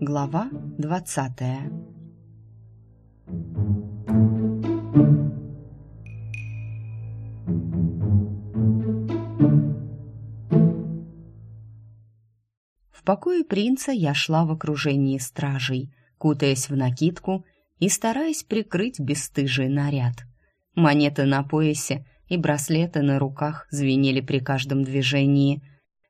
Глава двадцатая В покое принца я шла в окружении стражей, кутаясь в накидку и стараясь прикрыть бесстыжий наряд. Монеты на поясе и браслеты на руках звенели при каждом движении.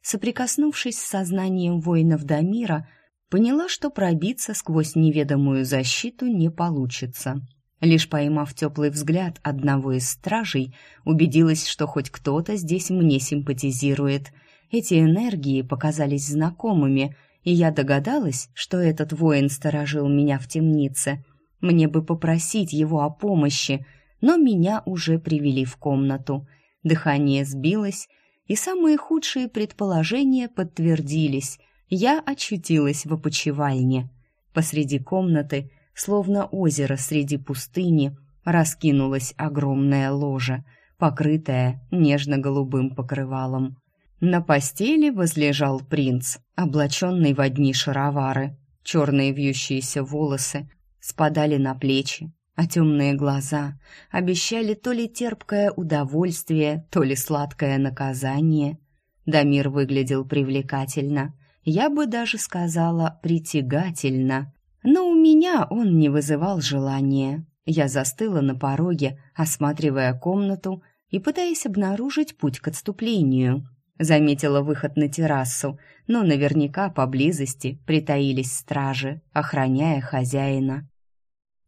Соприкоснувшись с сознанием воинов Дамира, поняла, что пробиться сквозь неведомую защиту не получится. Лишь поймав теплый взгляд одного из стражей, убедилась, что хоть кто-то здесь мне симпатизирует. Эти энергии показались знакомыми, и я догадалась, что этот воин сторожил меня в темнице. Мне бы попросить его о помощи, но меня уже привели в комнату. Дыхание сбилось, и самые худшие предположения подтвердились. Я очутилась в опочивальне. Посреди комнаты, словно озеро среди пустыни, раскинулось огромное ложе, покрытое нежно-голубым покрывалом. На постели возлежал принц, облаченный в одни шаровары. Черные вьющиеся волосы спадали на плечи, а темные глаза обещали то ли терпкое удовольствие, то ли сладкое наказание. Дамир выглядел привлекательно, я бы даже сказала притягательно, но у меня он не вызывал желания. Я застыла на пороге, осматривая комнату и пытаясь обнаружить путь к отступлению. Заметила выход на террасу, но наверняка поблизости притаились стражи, охраняя хозяина.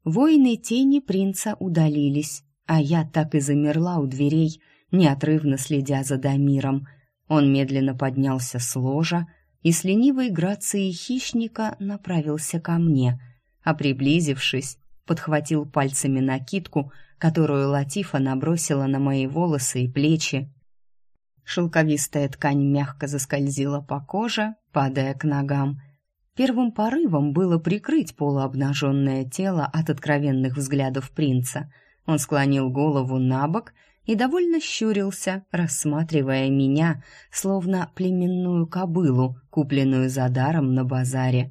Воины тени принца удалились, а я так и замерла у дверей, неотрывно следя за Дамиром. Он медленно поднялся с ложа и с ленивой грацией хищника направился ко мне, а приблизившись, подхватил пальцами накидку, которую Латифа набросила на мои волосы и плечи. Шелковистая ткань мягко заскользила по коже, падая к ногам, Первым порывом было прикрыть полуобнаженное тело от откровенных взглядов принца. Он склонил голову на бок и довольно щурился, рассматривая меня, словно племенную кобылу, купленную за даром на базаре.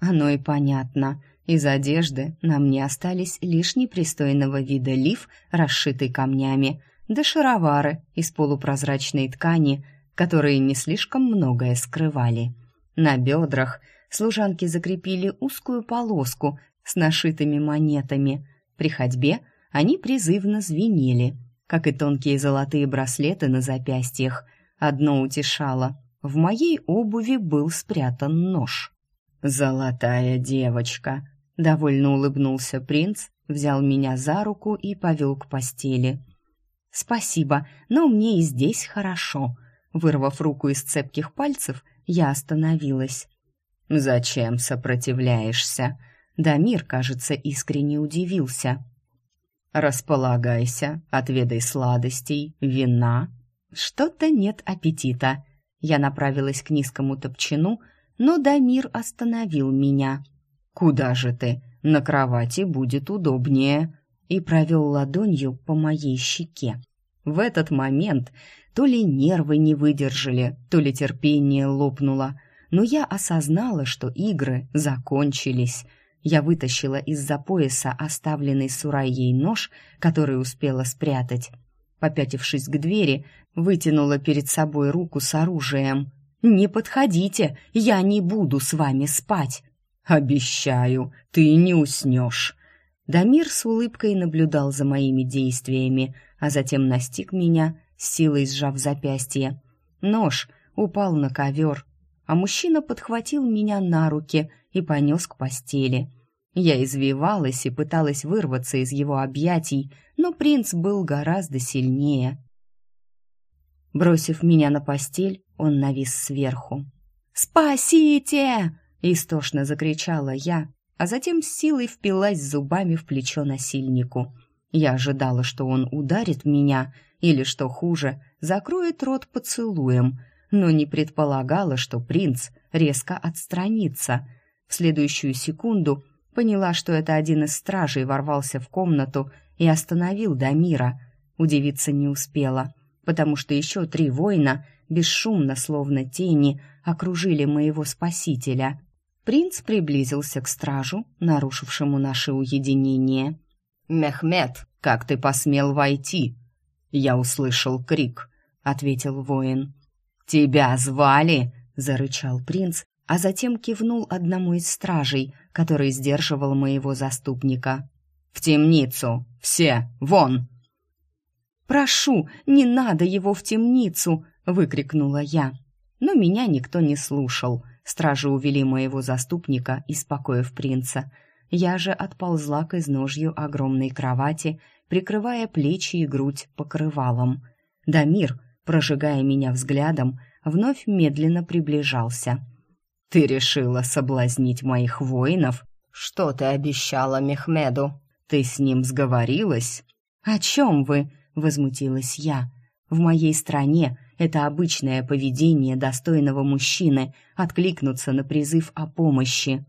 Оно и понятно. Из одежды на мне остались лишь непристойного вида лиф, расшитый камнями, да шаровары из полупрозрачной ткани, которые не слишком многое скрывали. На бедрах – служанки закрепили узкую полоску с нашитыми монетами. При ходьбе они призывно звенели, как и тонкие золотые браслеты на запястьях. Одно утешало — в моей обуви был спрятан нож. «Золотая девочка!» — довольно улыбнулся принц, взял меня за руку и повел к постели. «Спасибо, но мне и здесь хорошо». Вырвав руку из цепких пальцев, я остановилась. «Зачем сопротивляешься?» Дамир, кажется, искренне удивился. «Располагайся, отведай сладостей, вина». «Что-то нет аппетита». Я направилась к низкому топчину, но Дамир остановил меня. «Куда же ты? На кровати будет удобнее», и провел ладонью по моей щеке. В этот момент то ли нервы не выдержали, то ли терпение лопнуло, но я осознала, что игры закончились. Я вытащила из-за пояса оставленный Сурайей нож, который успела спрятать. Попятившись к двери, вытянула перед собой руку с оружием. «Не подходите, я не буду с вами спать!» «Обещаю, ты не уснешь!» Дамир с улыбкой наблюдал за моими действиями, а затем настиг меня, силой сжав запястье. Нож упал на ковер, а мужчина подхватил меня на руки и понес к постели. Я извивалась и пыталась вырваться из его объятий, но принц был гораздо сильнее. Бросив меня на постель, он навис сверху. «Спасите!» — истошно закричала я, а затем с силой впилась зубами в плечо насильнику. Я ожидала, что он ударит меня или, что хуже, закроет рот поцелуем — но не предполагала, что принц резко отстранится. В следующую секунду поняла, что это один из стражей ворвался в комнату и остановил Дамира. Удивиться не успела, потому что еще три воина бесшумно, словно тени, окружили моего спасителя. Принц приблизился к стражу, нарушившему наше уединение. «Мехмед, как ты посмел войти?» «Я услышал крик», — ответил воин. «Тебя звали?» — зарычал принц, а затем кивнул одному из стражей, который сдерживал моего заступника. «В темницу! Все! Вон!» «Прошу, не надо его в темницу!» — выкрикнула я. Но меня никто не слушал. Стражи увели моего заступника из покоев принца. Я же отползла к изножью огромной кровати, прикрывая плечи и грудь покрывалом. Дамир, прожигая меня взглядом, вновь медленно приближался. «Ты решила соблазнить моих воинов? Что ты обещала Мехмеду? Ты с ним сговорилась?» «О чем вы?» — возмутилась я. «В моей стране это обычное поведение достойного мужчины откликнуться на призыв о помощи.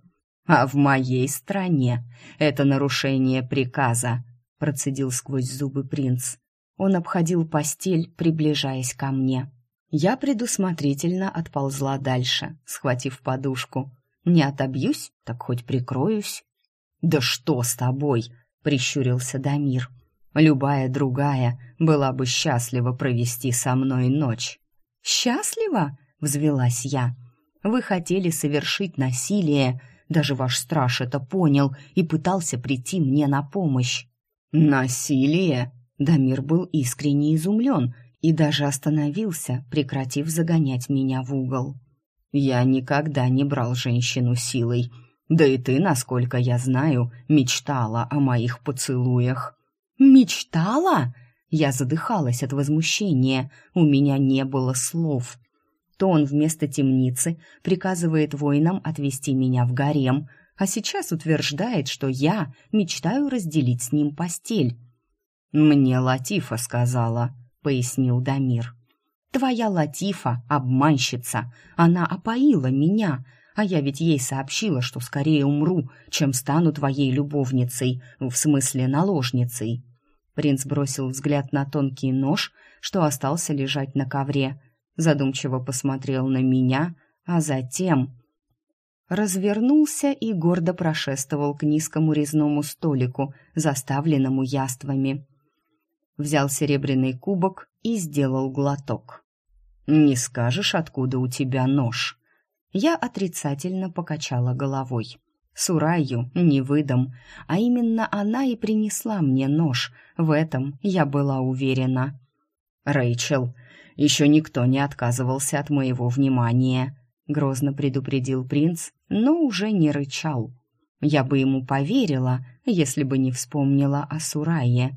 А в моей стране это нарушение приказа, процедил сквозь зубы принц. Он обходил постель, приближаясь ко мне. Я предусмотрительно отползла дальше, схватив подушку. Не отобьюсь, так хоть прикроюсь. «Да что с тобой?» — прищурился Дамир. Любая другая была бы счастлива провести со мной ночь. «Счастлива?» — взвелась я. «Вы хотели совершить насилие, даже ваш страж это понял и пытался прийти мне на помощь». «Насилие?» Дамир был искренне изумлен и даже остановился, прекратив загонять меня в угол. «Я никогда не брал женщину силой. Да и ты, насколько я знаю, мечтала о моих поцелуях». «Мечтала?» Я задыхалась от возмущения, у меня не было слов. То он вместо темницы приказывает воинам отвезти меня в гарем, а сейчас утверждает, что я мечтаю разделить с ним постель. «Мне Латифа сказала», — пояснил Дамир. «Твоя Латифа — обманщица. Она опоила меня, а я ведь ей сообщила, что скорее умру, чем стану твоей любовницей, в смысле наложницей». Принц бросил взгляд на тонкий нож, что остался лежать на ковре, задумчиво посмотрел на меня, а затем развернулся и гордо прошествовал к низкому резному столику, заставленному яствами. Взял серебряный кубок и сделал глоток. «Не скажешь, откуда у тебя нож?» Я отрицательно покачала головой. Сураю не выдам, а именно она и принесла мне нож. В этом я была уверена. «Рэйчел, еще никто не отказывался от моего внимания», — грозно предупредил принц, но уже не рычал. Я бы ему поверила, если бы не вспомнила о Сурае.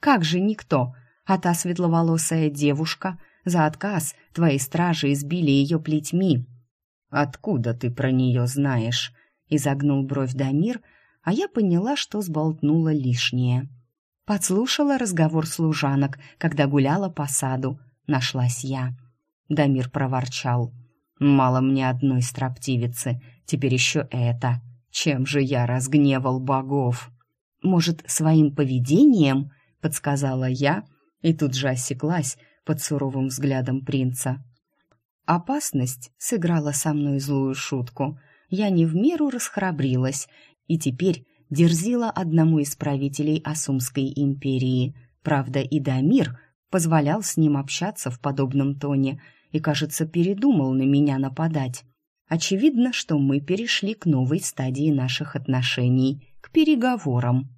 «Как же никто? А та светловолосая девушка? За отказ твои стражи избили ее плетьми». «Откуда ты про нее знаешь?» изогнул бровь Дамир, а я поняла, что сболтнула лишнее. Подслушала разговор служанок, когда гуляла по саду. Нашлась я. Дамир проворчал. «Мало мне одной строптивицы, теперь еще это. Чем же я разгневал богов?» «Может, своим поведением?» — подсказала я, и тут же осеклась под суровым взглядом принца. Опасность сыграла со мной злую шутку — я не в меру расхрабрилась и теперь дерзила одному из правителей Асумской империи. Правда, и Дамир позволял с ним общаться в подобном тоне и, кажется, передумал на меня нападать. Очевидно, что мы перешли к новой стадии наших отношений, к переговорам.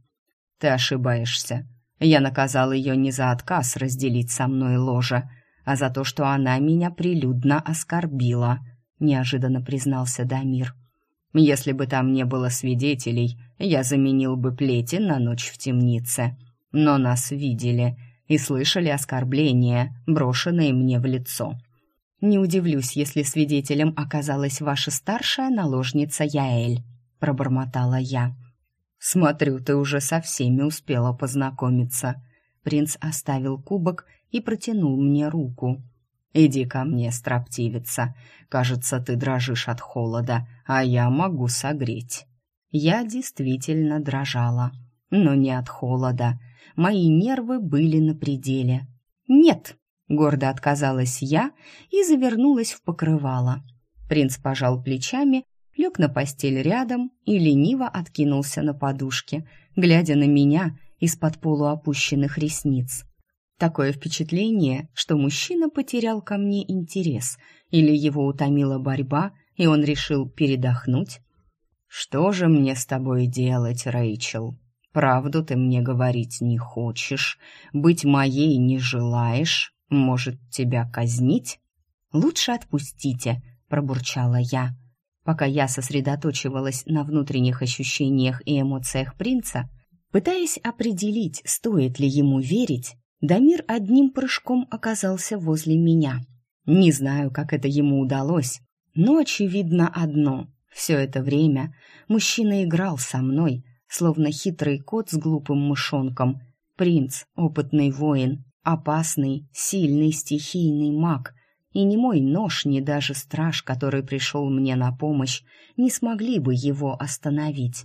«Ты ошибаешься. Я наказал ее не за отказ разделить со мной ложе, а за то, что она меня прилюдно оскорбила», — неожиданно признался Дамир. Если бы там не было свидетелей, я заменил бы плети на ночь в темнице. Но нас видели и слышали оскорбления, брошенные мне в лицо. Не удивлюсь, если свидетелем оказалась ваша старшая наложница Яэль, пробормотала я. Смотрю, ты уже со всеми успела познакомиться. Принц оставил кубок и протянул мне руку. Иди ко мне, строптивица. Кажется, ты дрожишь от холода, а я могу согреть. Я действительно дрожала, но не от холода. Мои нервы были на пределе. Нет, Гордо отказалась я и завернулась в покрывало. Принц пожал плечами, лег на постель рядом и лениво откинулся на подушке, глядя на меня из-под полуопущенных ресниц. Такое впечатление, что мужчина потерял ко мне интерес, или его утомила борьба, и он решил передохнуть. «Что же мне с тобой делать, Рэйчел? Правду ты мне говорить не хочешь, быть моей не желаешь, может, тебя казнить?» «Лучше отпустите», — пробурчала я. Пока я сосредоточивалась на внутренних ощущениях и эмоциях принца, пытаясь определить, стоит ли ему верить, Дамир одним прыжком оказался возле меня. Не знаю, как это ему удалось, но очевидно одно. Все это время мужчина играл со мной, словно хитрый кот с глупым мышонком. Принц, опытный воин, опасный, сильный стихийный маг. И ни мой нож, ни даже страж, который пришел мне на помощь, не смогли бы его остановить.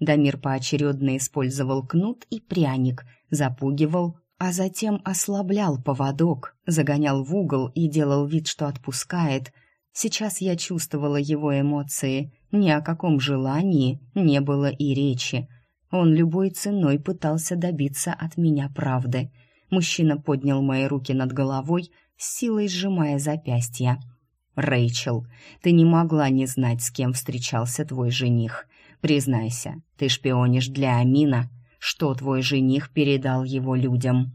Дамир поочередно использовал кнут и пряник, запугивал, а затем ослаблял поводок, загонял в угол и делал вид, что отпускает. Сейчас я чувствовала его эмоции, ни о каком желании не было и речи. Он любой ценой пытался добиться от меня правды. Мужчина поднял мои руки над головой, силой сжимая запястья. «Рэйчел, ты не могла не знать, с кем встречался твой жених. Признайся, ты шпионишь для Амина, что твой жених передал его людям.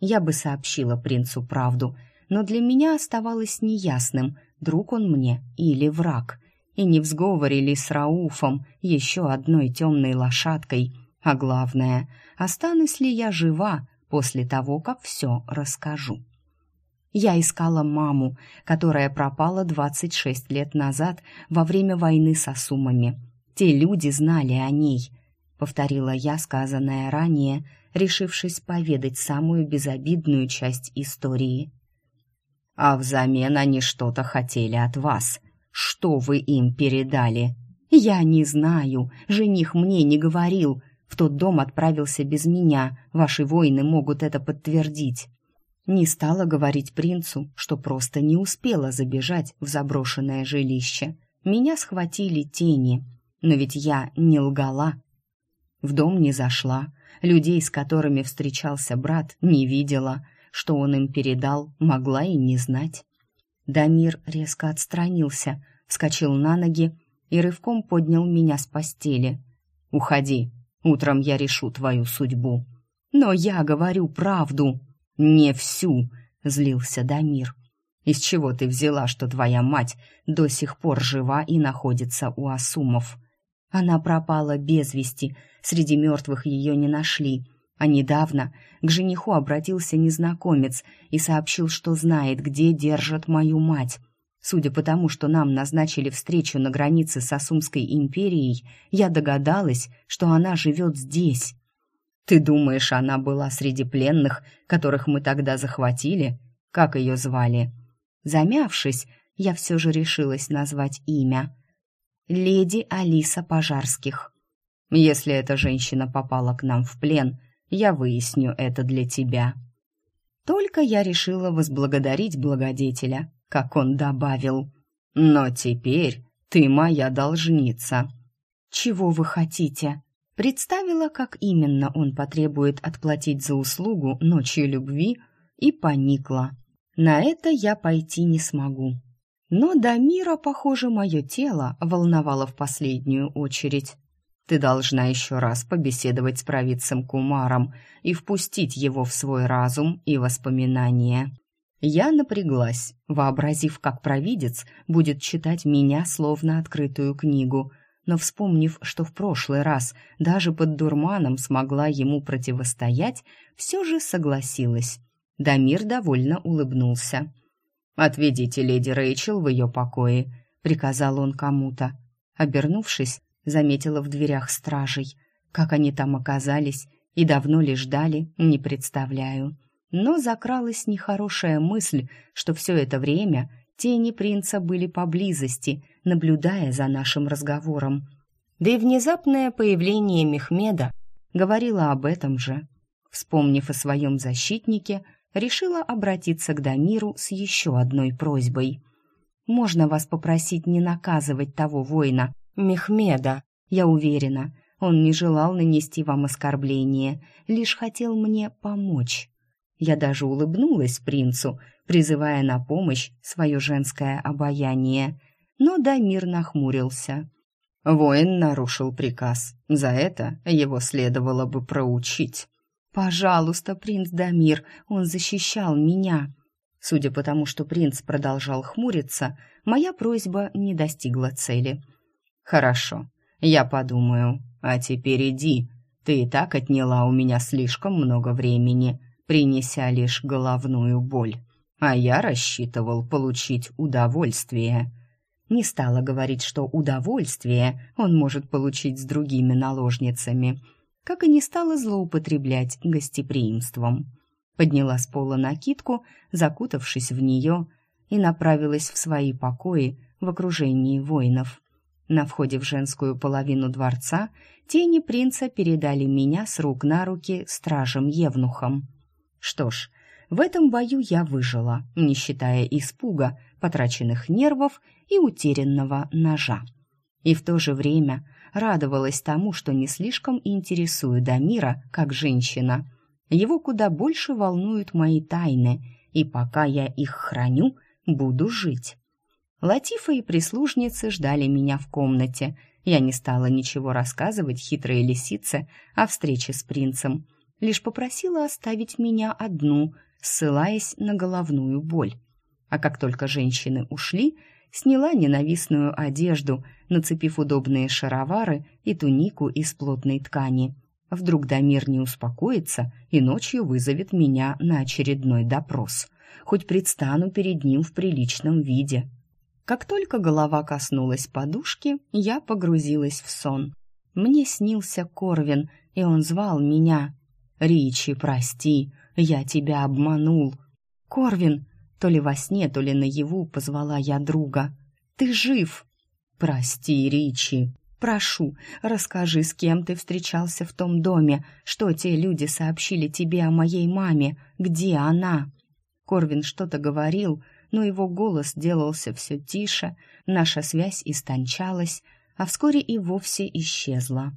Я бы сообщила принцу правду, но для меня оставалось неясным, друг он мне или враг. И не в сговоре ли с Рауфом, еще одной темной лошадкой, а главное, останусь ли я жива после того, как все расскажу. Я искала маму, которая пропала 26 лет назад во время войны с Асумами. Те люди знали о ней, повторила я сказанное ранее, решившись поведать самую безобидную часть истории. А взамен они что-то хотели от вас. Что вы им передали? Я не знаю, жених мне не говорил. В тот дом отправился без меня. Ваши воины могут это подтвердить. Не стала говорить принцу, что просто не успела забежать в заброшенное жилище. Меня схватили тени, но ведь я не лгала. В дом не зашла, людей, с которыми встречался брат, не видела, что он им передал, могла и не знать. Дамир резко отстранился, вскочил на ноги и рывком поднял меня с постели. «Уходи, утром я решу твою судьбу». «Но я говорю правду». «Не всю», — злился Дамир. «Из чего ты взяла, что твоя мать до сих пор жива и находится у Асумов?» Она пропала без вести, среди мертвых ее не нашли. А недавно к жениху обратился незнакомец и сообщил, что знает, где держат мою мать. Судя по тому, что нам назначили встречу на границе с Асумской империей, я догадалась, что она живет здесь. Ты думаешь, она была среди пленных, которых мы тогда захватили? Как ее звали? Замявшись, я все же решилась назвать имя леди Алиса Пожарских. Если эта женщина попала к нам в плен, я выясню это для тебя. Только я решила возблагодарить благодетеля, как он добавил. Но теперь ты моя должница. Чего вы хотите? Представила, как именно он потребует отплатить за услугу ночью любви, и поникла. На это я пойти не смогу. Но до мира, похоже, мое тело волновало в последнюю очередь. Ты должна еще раз побеседовать с провидцем Кумаром и впустить его в свой разум и воспоминания. Я напряглась, вообразив, как провидец будет читать меня словно открытую книгу, но вспомнив, что в прошлый раз даже под дурманом смогла ему противостоять, все же согласилась. Дамир довольно улыбнулся. «Отведите леди Рэйчел в ее покое», — приказал он кому-то. Обернувшись, заметила в дверях стражей. Как они там оказались и давно ли ждали, не представляю. Но закралась нехорошая мысль, что все это время тени принца были поблизости, наблюдая за нашим разговором. Да и внезапное появление Мехмеда говорило об этом же. Вспомнив о своем защитнике, решила обратиться к Дамиру с еще одной просьбой. «Можно вас попросить не наказывать того воина, Мехмеда? Я уверена, он не желал нанести вам оскорбление, лишь хотел мне помочь». Я даже улыбнулась принцу, призывая на помощь свое женское обаяние, но Дамир нахмурился. Воин нарушил приказ. За это его следовало бы проучить. «Пожалуйста, принц Дамир, он защищал меня». Судя по тому, что принц продолжал хмуриться, моя просьба не достигла цели. «Хорошо, я подумаю. А теперь иди. Ты и так отняла у меня слишком много времени, принеся лишь головную боль. А я рассчитывал получить удовольствие». Не стала говорить, что удовольствие он может получить с другими наложницами, как и не стала злоупотреблять гостеприимством. Подняла с пола накидку, закутавшись в нее, и направилась в свои покои в окружении воинов. На входе в женскую половину дворца тени принца передали меня с рук на руки стражем-евнухом. Что ж, в этом бою я выжила, не считая испуга, потраченных нервов и утерянного ножа. И в то же время радовалась тому, что не слишком интересую Дамира как женщина. Его куда больше волнуют мои тайны, и пока я их храню, буду жить. Латифа и прислужницы ждали меня в комнате. Я не стала ничего рассказывать хитрой лисице о встрече с принцем, лишь попросила оставить меня одну — ссылаясь на головную боль. А как только женщины ушли, сняла ненавистную одежду, нацепив удобные шаровары и тунику из плотной ткани. Вдруг Дамир не успокоится и ночью вызовет меня на очередной допрос. Хоть предстану перед ним в приличном виде. Как только голова коснулась подушки, я погрузилась в сон. Мне снился Корвин, и он звал меня. «Ричи, прости, я тебя обманул. Корвин, то ли во сне, то ли наяву позвала я друга. Ты жив? Прости, Ричи. Прошу, расскажи, с кем ты встречался в том доме, что те люди сообщили тебе о моей маме, где она? Корвин что-то говорил, но его голос делался все тише, наша связь истончалась, а вскоре и вовсе исчезла.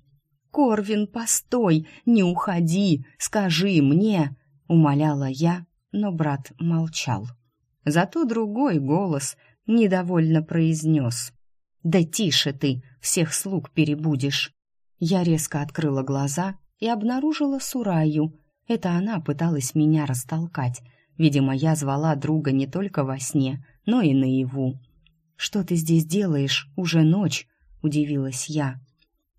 «Корвин, постой! Не уходи! Скажи мне!» умоляла я, но брат молчал. Зато другой голос недовольно произнес. «Да тише ты, всех слуг перебудешь!» Я резко открыла глаза и обнаружила Сураю. Это она пыталась меня растолкать. Видимо, я звала друга не только во сне, но и наяву. «Что ты здесь делаешь? Уже ночь!» — удивилась я.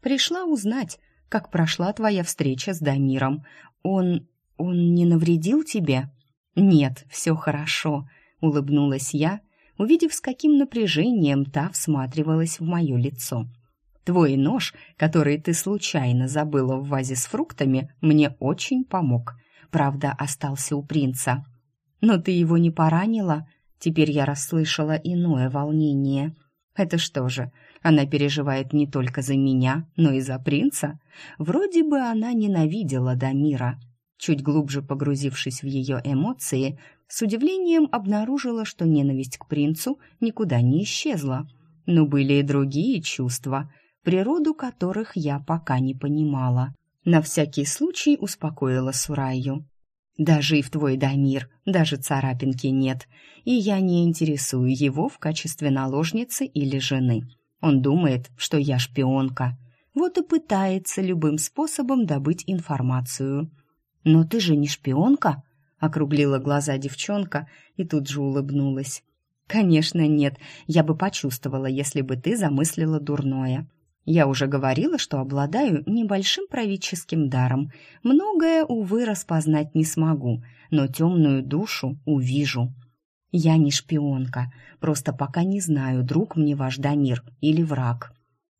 «Пришла узнать, как прошла твоя встреча с Дамиром. Он «Он не навредил тебе?» «Нет, все хорошо», — улыбнулась я, увидев, с каким напряжением та всматривалась в мое лицо. «Твой нож, который ты случайно забыла в вазе с фруктами, мне очень помог. Правда, остался у принца. Но ты его не поранила?» Теперь я расслышала иное волнение. «Это что же, она переживает не только за меня, но и за принца? Вроде бы она ненавидела Дамира, Чуть глубже погрузившись в ее эмоции, с удивлением обнаружила, что ненависть к принцу никуда не исчезла. Но были и другие чувства, природу которых я пока не понимала. На всякий случай успокоила Сураю. «Даже и в твой Дамир, даже царапинки нет, и я не интересую его в качестве наложницы или жены. Он думает, что я шпионка, вот и пытается любым способом добыть информацию». «Но ты же не шпионка?» — округлила глаза девчонка и тут же улыбнулась. «Конечно нет, я бы почувствовала, если бы ты замыслила дурное. Я уже говорила, что обладаю небольшим правительским даром. Многое, увы, распознать не смогу, но темную душу увижу. Я не шпионка, просто пока не знаю, друг мне ваш Дамир или враг».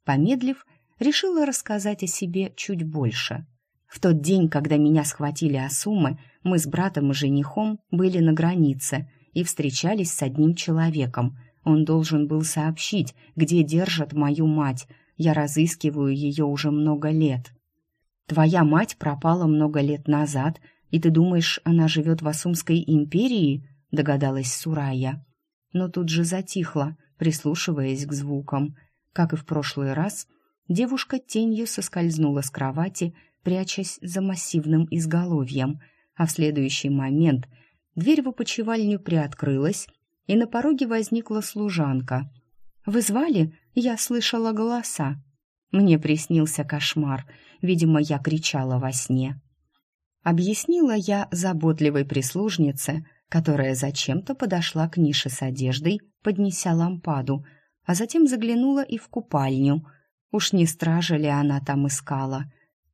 Помедлив, решила рассказать о себе чуть больше. В тот день, когда меня схватили Асумы, мы с братом и женихом были на границе и встречались с одним человеком. Он должен был сообщить, где держат мою мать. Я разыскиваю ее уже много лет. Твоя мать пропала много лет назад, И ты думаешь, она живет в Асумской империи?» — догадалась Сурая. Но тут же затихла, прислушиваясь к звукам. Как и в прошлый раз, девушка тенью соскользнула с кровати, прячась за массивным изголовьем, а в следующий момент дверь в опочивальню приоткрылась, и на пороге возникла служанка. «Вы звали? Я слышала голоса». Мне приснился кошмар. Видимо, я кричала во сне. Объяснила я заботливой прислужнице, которая зачем-то подошла к нише с одеждой, поднеся лампаду, а затем заглянула и в купальню. Уж не стража ли она там искала?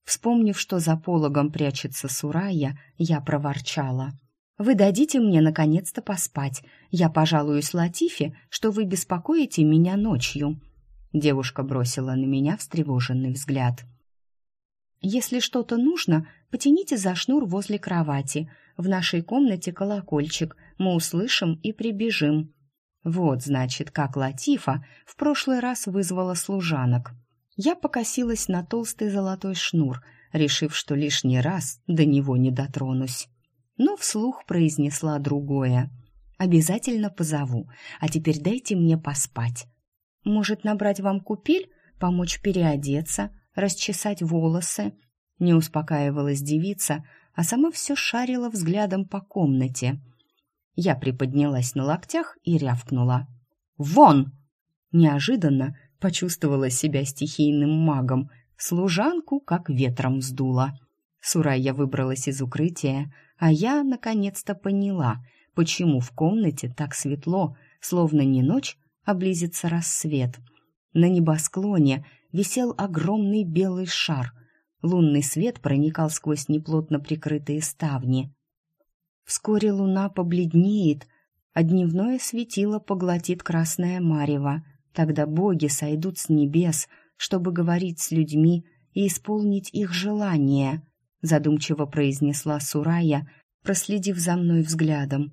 Вспомнив, что за пологом прячется Сурая, я проворчала. «Вы дадите мне наконец-то поспать. Я пожалуюсь Латифе, что вы беспокоите меня ночью». Девушка бросила на меня встревоженный взгляд. «Если что-то нужно, потяните за шнур возле кровати. В нашей комнате колокольчик. Мы услышим и прибежим». Вот, значит, как Латифа в прошлый раз вызвала служанок. Я покосилась на толстый золотой шнур, решив, что лишний раз до него не дотронусь. Но вслух произнесла другое. «Обязательно позову, а теперь дайте мне поспать. Может, набрать вам купель, помочь переодеться, расчесать волосы?» Не успокаивалась девица, а сама все шарила взглядом по комнате — я приподнялась на локтях и рявкнула. «Вон!» Неожиданно почувствовала себя стихийным магом. Служанку как ветром сдуло. Сурайя выбралась из укрытия, а я наконец-то поняла, почему в комнате так светло, словно не ночь, а близится рассвет. На небосклоне висел огромный белый шар. Лунный свет проникал сквозь неплотно прикрытые ставни. Вскоре луна побледнеет, а дневное светило поглотит красное марево. Тогда боги сойдут с небес, чтобы говорить с людьми и исполнить их желания, задумчиво произнесла Сурая, проследив за мной взглядом.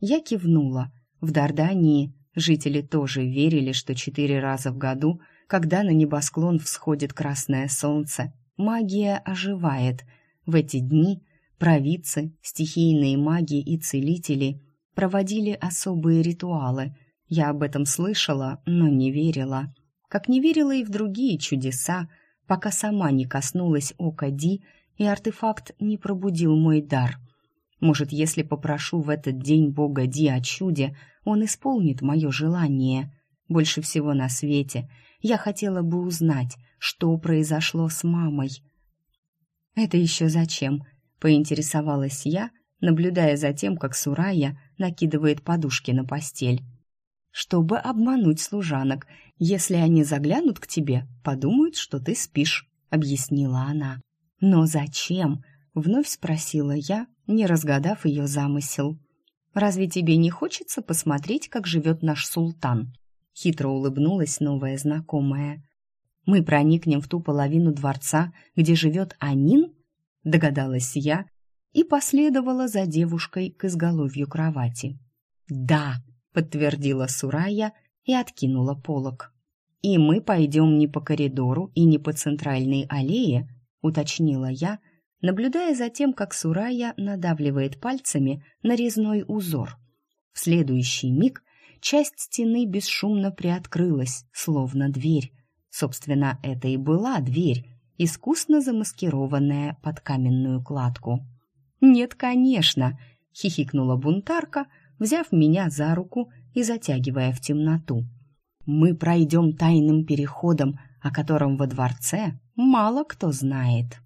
Я кивнула. В Дардании жители тоже верили, что четыре раза в году, когда на небосклон всходит красное солнце, магия оживает. В эти дни Провидцы, стихийные маги и целители проводили особые ритуалы. Я об этом слышала, но не верила. Как не верила и в другие чудеса, пока сама не коснулась ока Ди, и артефакт не пробудил мой дар. Может, если попрошу в этот день бога Ди о чуде, он исполнит мое желание. Больше всего на свете я хотела бы узнать, что произошло с мамой. «Это еще зачем?» поинтересовалась я, наблюдая за тем, как Сурая накидывает подушки на постель. «Чтобы обмануть служанок. Если они заглянут к тебе, подумают, что ты спишь», — объяснила она. «Но зачем?» — вновь спросила я, не разгадав ее замысел. «Разве тебе не хочется посмотреть, как живет наш султан?» Хитро улыбнулась новая знакомая. «Мы проникнем в ту половину дворца, где живет Анин?» догадалась я и последовала за девушкой к изголовью кровати. «Да», — подтвердила Сурая и откинула полог. «И мы пойдем не по коридору и не по центральной аллее», — уточнила я, наблюдая за тем, как Сурая надавливает пальцами на резной узор. В следующий миг часть стены бесшумно приоткрылась, словно дверь. Собственно, это и была дверь, искусно замаскированная под каменную кладку. «Нет, конечно!» — хихикнула бунтарка, взяв меня за руку и затягивая в темноту. «Мы пройдем тайным переходом, о котором во дворце мало кто знает».